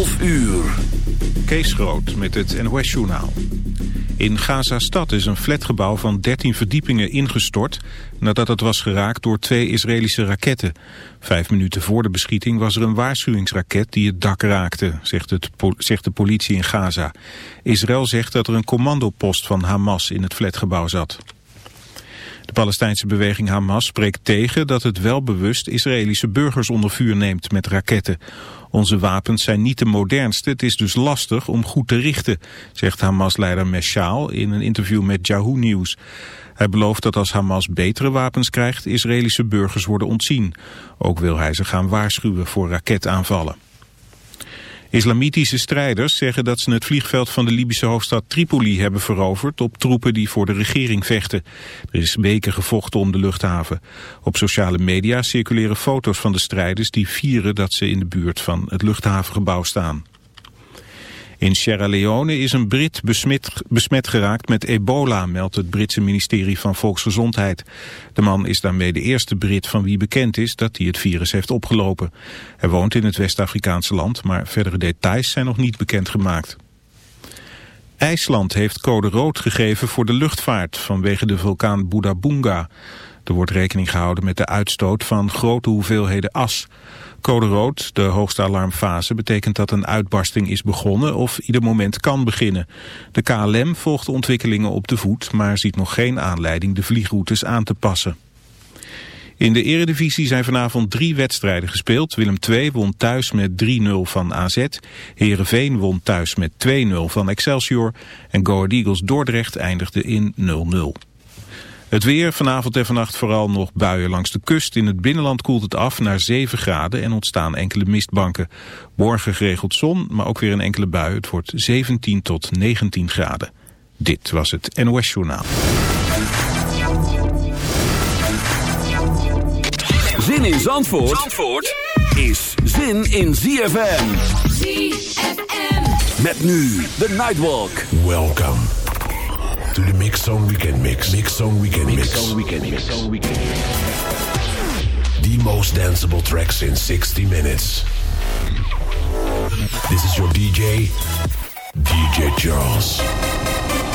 12 uur. Kees Groot met het NOS-journaal. In Gaza-stad is een flatgebouw van 13 verdiepingen ingestort... nadat het was geraakt door twee Israëlische raketten. Vijf minuten voor de beschieting was er een waarschuwingsraket die het dak raakte... zegt, het, zegt de politie in Gaza. Israël zegt dat er een commandopost van Hamas in het flatgebouw zat. De Palestijnse beweging Hamas spreekt tegen dat het wel bewust Israëlische burgers onder vuur neemt met raketten. Onze wapens zijn niet de modernste, het is dus lastig om goed te richten, zegt Hamas-leider Meshaal in een interview met Yahoo News. Hij belooft dat als Hamas betere wapens krijgt, Israëlische burgers worden ontzien. Ook wil hij ze gaan waarschuwen voor raketaanvallen. Islamitische strijders zeggen dat ze het vliegveld van de Libische hoofdstad Tripoli hebben veroverd op troepen die voor de regering vechten. Er is weken gevochten om de luchthaven. Op sociale media circuleren foto's van de strijders die vieren dat ze in de buurt van het luchthavengebouw staan. In Sierra Leone is een Brit besmet, geraakt met ebola, meldt het Britse ministerie van Volksgezondheid. De man is daarmee de eerste Brit van wie bekend is dat hij het virus heeft opgelopen. Hij woont in het West-Afrikaanse land, maar verdere details zijn nog niet bekendgemaakt. IJsland heeft code rood gegeven voor de luchtvaart vanwege de vulkaan Budabunga. Er wordt rekening gehouden met de uitstoot van grote hoeveelheden as. Code rood, de hoogste alarmfase, betekent dat een uitbarsting is begonnen of ieder moment kan beginnen. De KLM volgt de ontwikkelingen op de voet, maar ziet nog geen aanleiding de vliegroutes aan te passen. In de eredivisie zijn vanavond drie wedstrijden gespeeld. Willem II won thuis met 3-0 van AZ. Heerenveen won thuis met 2-0 van Excelsior. En Go Eagles Dordrecht eindigde in 0-0. Het weer, vanavond en vannacht vooral nog buien langs de kust. In het binnenland koelt het af naar 7 graden en ontstaan enkele mistbanken. Morgen geregeld zon, maar ook weer een enkele bui. Het wordt 17 tot 19 graden. Dit was het NOS Journaal. Zin in Zandvoort, Zandvoort is zin in ZFM. ZFM. Met nu de Nightwalk. Welcome. To the Mix Zone Weekend Mix. Mix Zone Weekend Mix. Mix Zone Weekend Mix. Weekend The most danceable tracks in 60 minutes. This is your DJ, DJ Charles.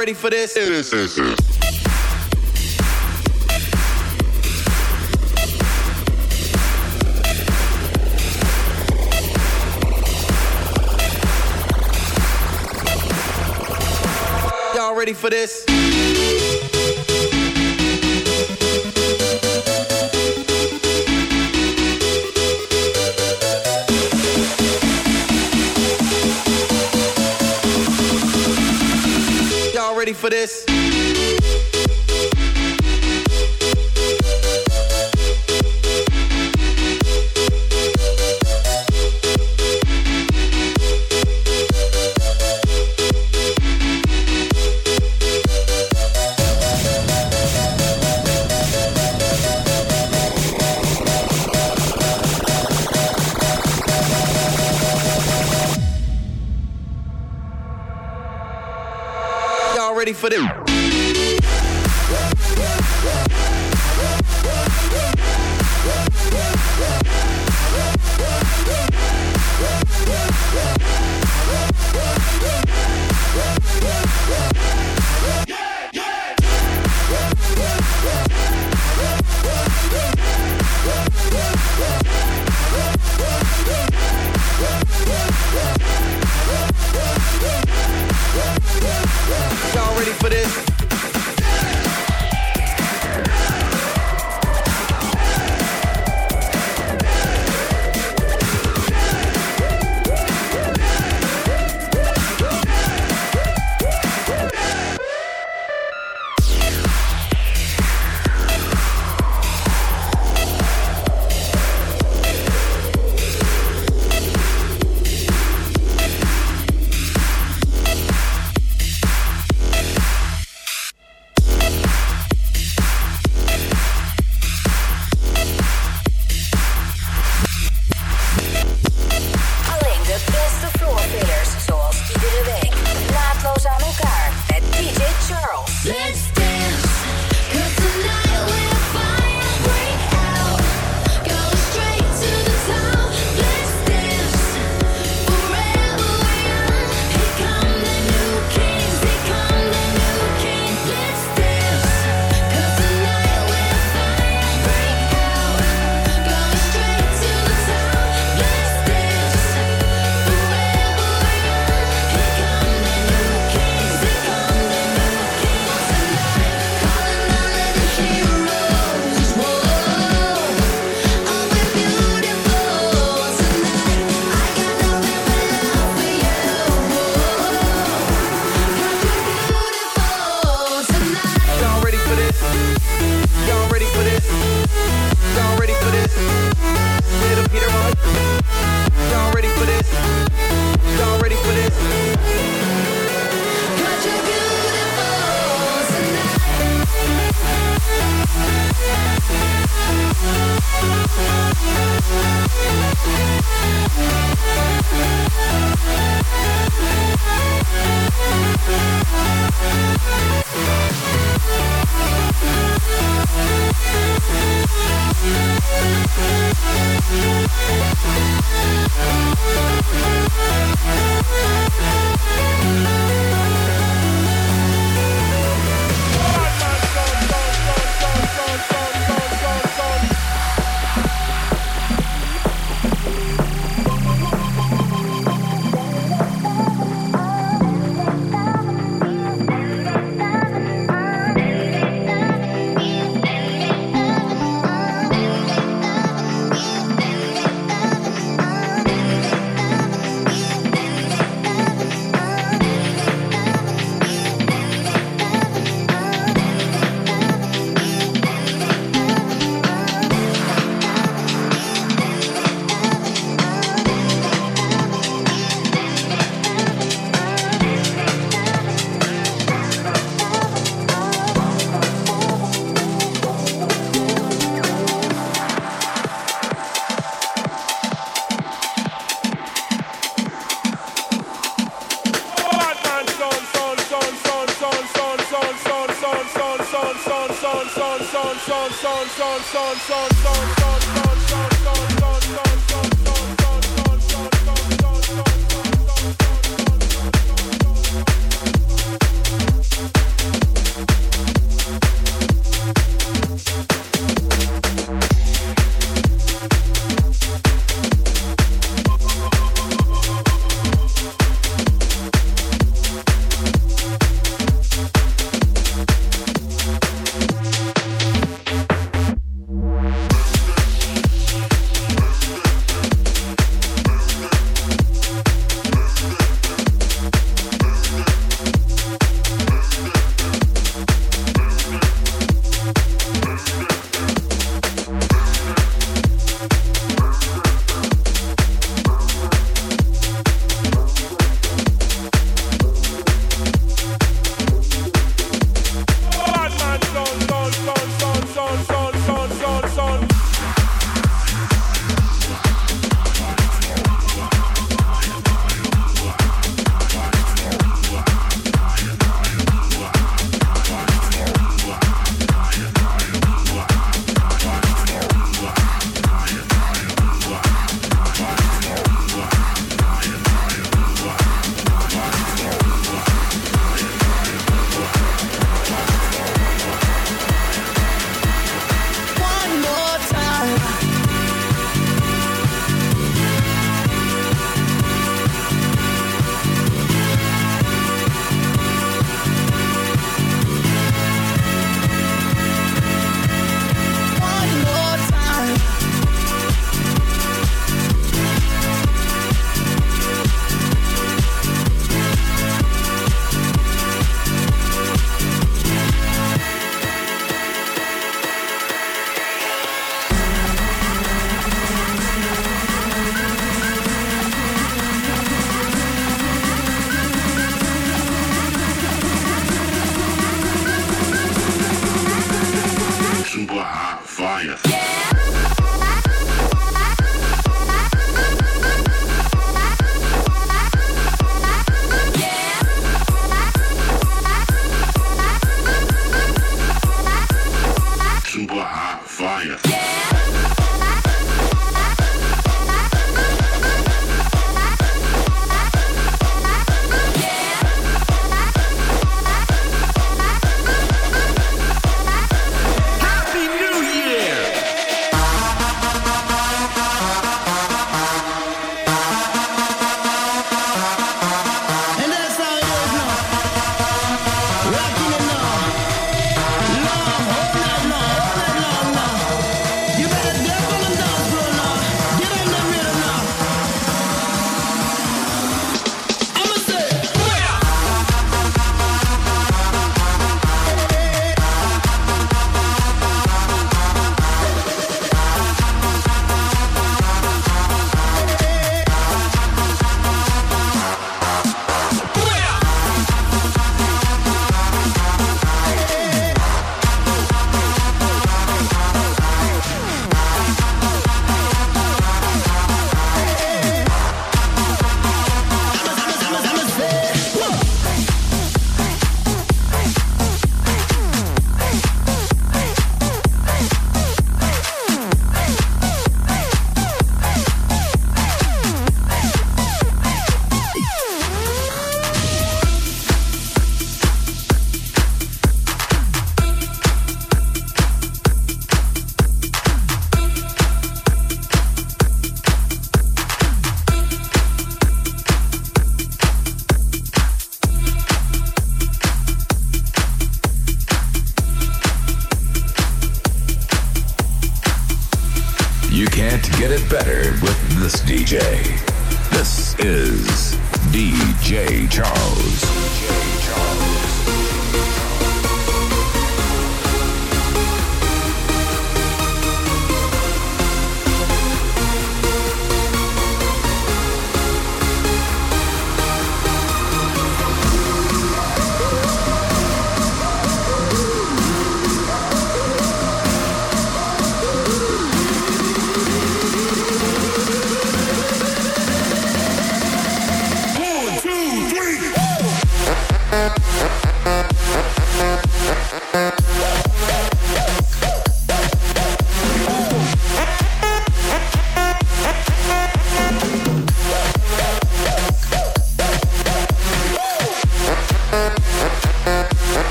Ready for this? Y'all ready for this? For this?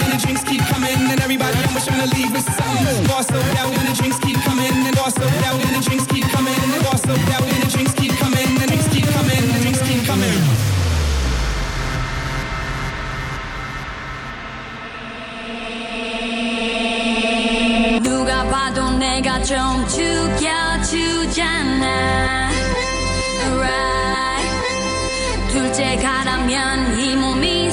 sold out and the drinks keep coming, and everybody I'm trying to leave with something. Bar sold out and the drinks keep coming, and bar sold out and the drinks keep coming, and bar sold out and the drinks keep coming, and the drinks keep coming, the drinks keep coming. 누가 봐도 내가 좀 죽여주잖아 Right 둘째 가라면 이 몸이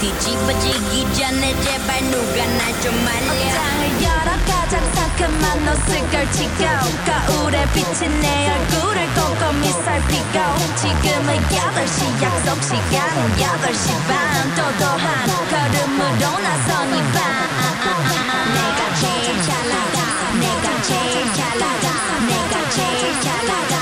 뒤집어지기 전에 제발 누가 날 좀 말려 옷장을 열어 가장 상큼한 옷을 걸치고 거울에 비친 내 얼굴을 꼼꼼히 살피고 지금은 8시 약속 시간은 8시 반 또또한 걸음으로 나선 이밤 내가 제일 잘 나가 내가 제일 잘 나가 내가 제일 잘 나가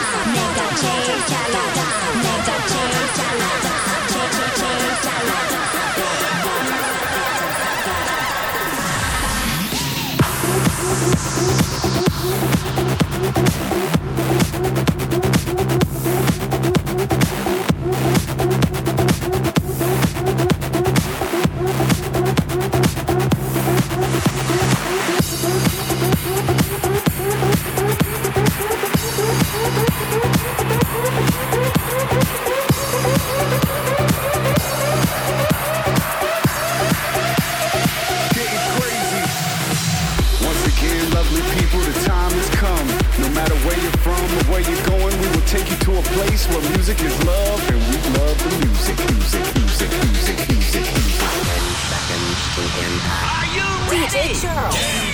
take you to a place where music is love and we love the music. Music, music, music, music, music. Are DJ Charles.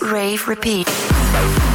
Rave Repeat.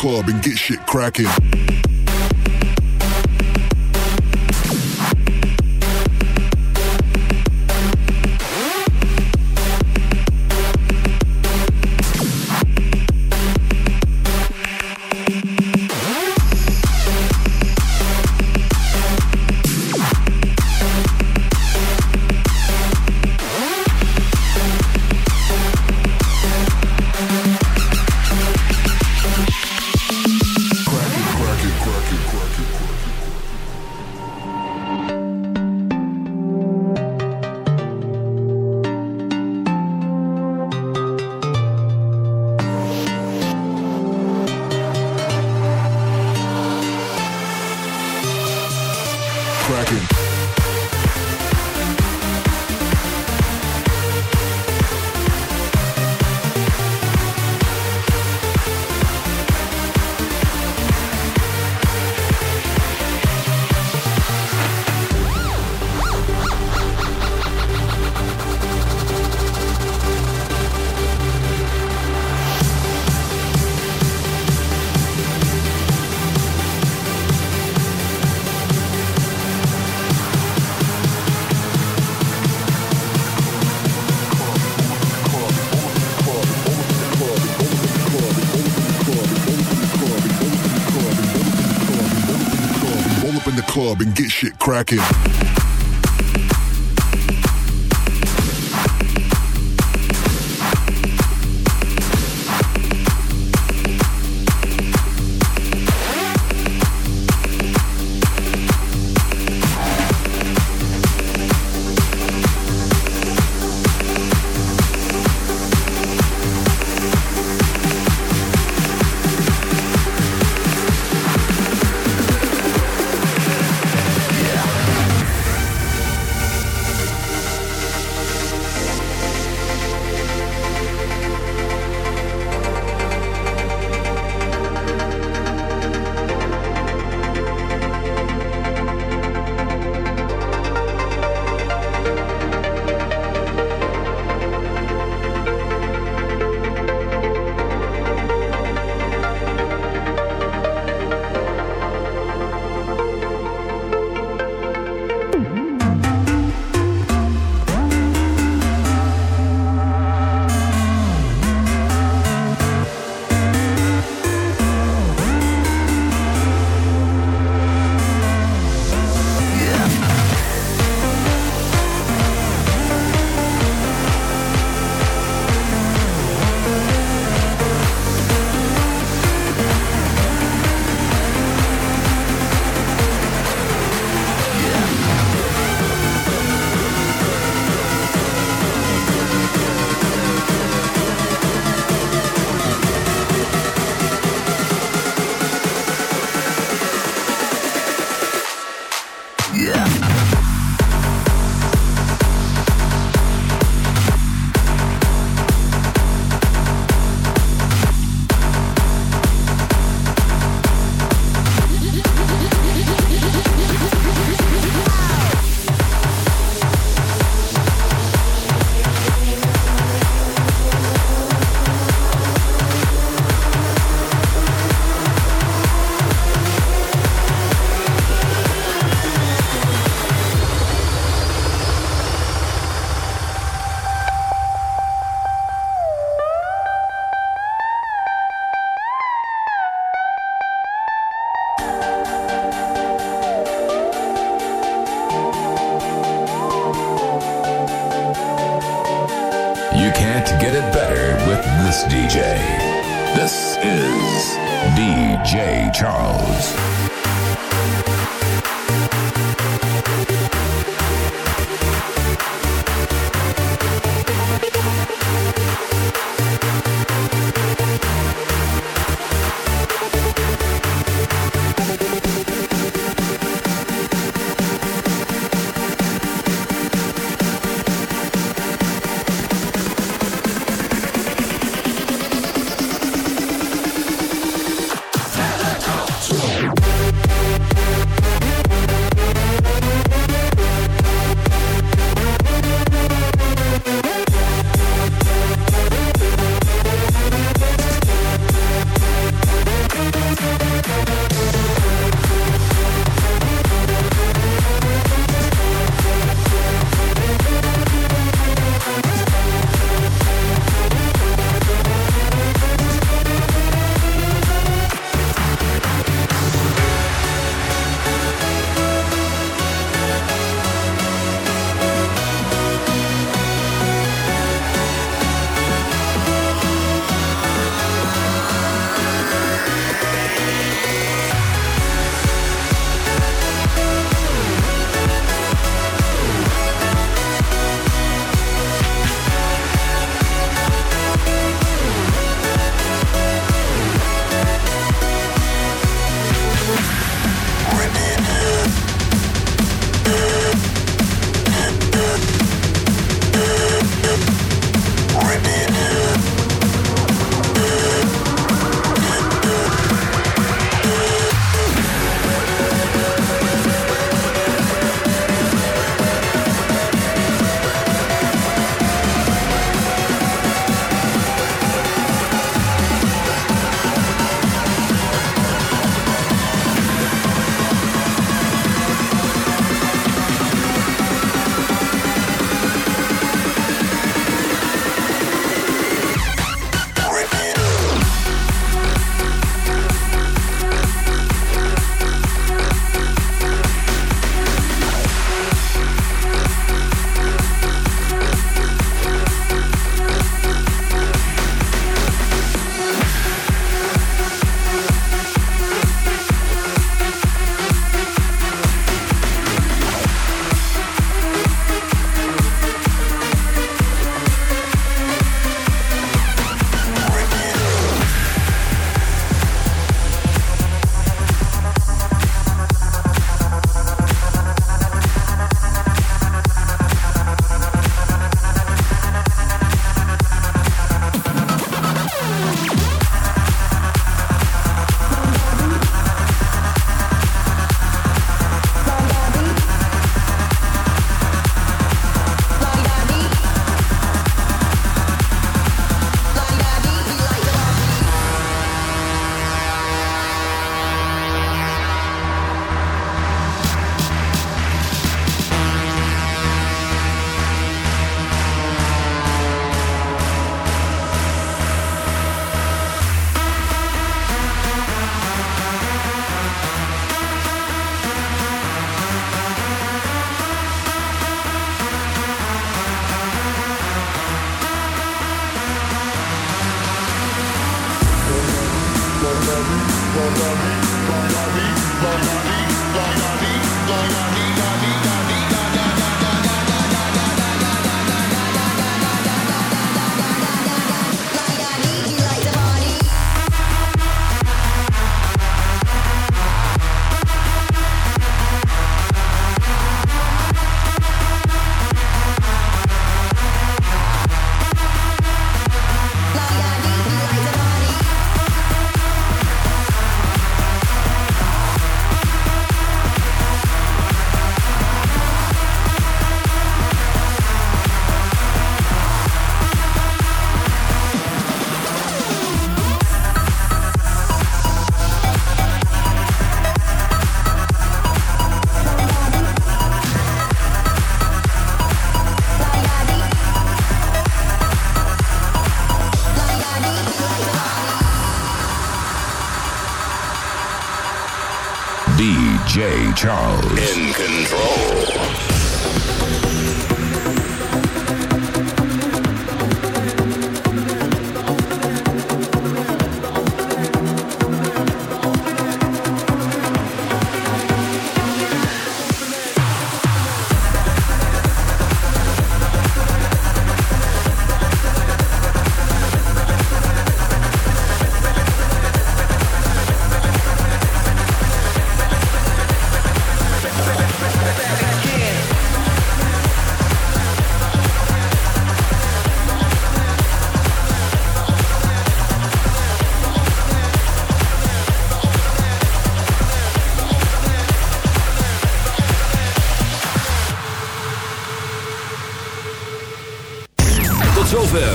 club and get shit cracking. Session. club and get shit cracking.